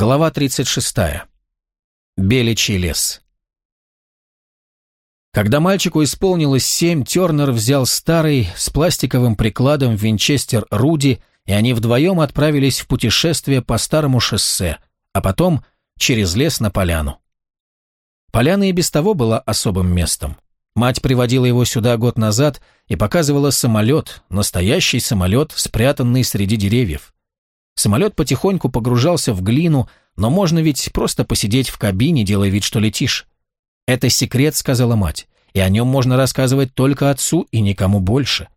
Глава 36. Беличий лес. Когда мальчику исполнилось семь, Тернер взял старый с пластиковым прикладом винчестер Руди, и они вдвоем отправились в путешествие по старому шоссе, а потом через лес на поляну. Поляна и без того была особым местом. Мать приводила его сюда год назад и показывала самолет, настоящий самолет, спрятанный среди деревьев. Самолет потихоньку погружался в глину, но можно ведь просто посидеть в кабине, делая вид, что летишь. «Это секрет», — сказала мать, — «и о нем можно рассказывать только отцу и никому больше».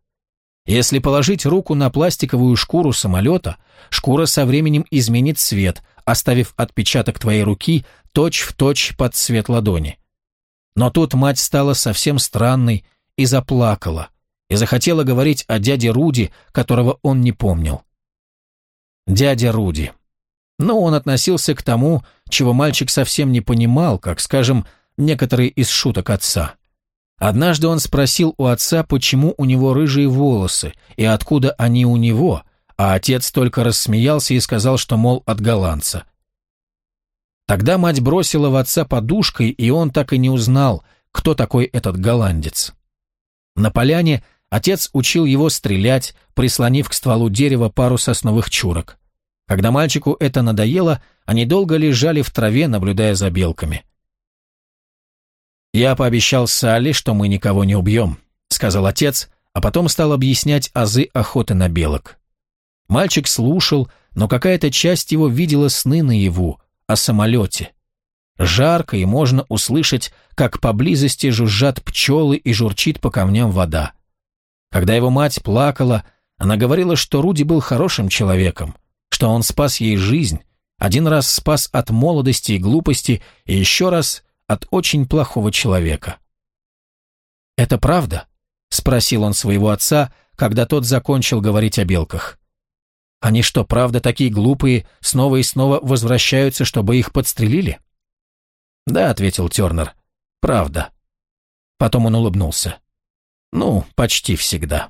Если положить руку на пластиковую шкуру самолета, шкура со временем изменит цвет, оставив отпечаток твоей руки точь-в-точь точь под цвет ладони. Но тут мать стала совсем странной и заплакала, и захотела говорить о дяде Руди, которого он не помнил дядя Руди. Но он относился к тому, чего мальчик совсем не понимал, как, скажем, некоторые из шуток отца. Однажды он спросил у отца, почему у него рыжие волосы и откуда они у него, а отец только рассмеялся и сказал, что, мол, от голландца. Тогда мать бросила в отца подушкой, и он так и не узнал, кто такой этот голландец. На поляне Отец учил его стрелять, прислонив к стволу дерева пару сосновых чурок. Когда мальчику это надоело, они долго лежали в траве, наблюдая за белками. «Я пообещал Салли, что мы никого не убьем», — сказал отец, а потом стал объяснять азы охоты на белок. Мальчик слушал, но какая-то часть его видела сны наяву, о самолете. Жарко, и можно услышать, как поблизости жужжат пчелы и журчит по камням вода. Когда его мать плакала, она говорила, что Руди был хорошим человеком, что он спас ей жизнь, один раз спас от молодости и глупости, и еще раз от очень плохого человека. «Это правда?» — спросил он своего отца, когда тот закончил говорить о белках. «Они что, правда такие глупые, снова и снова возвращаются, чтобы их подстрелили?» «Да», — ответил Тернер, — «правда». Потом он улыбнулся. Ну, почти всегда.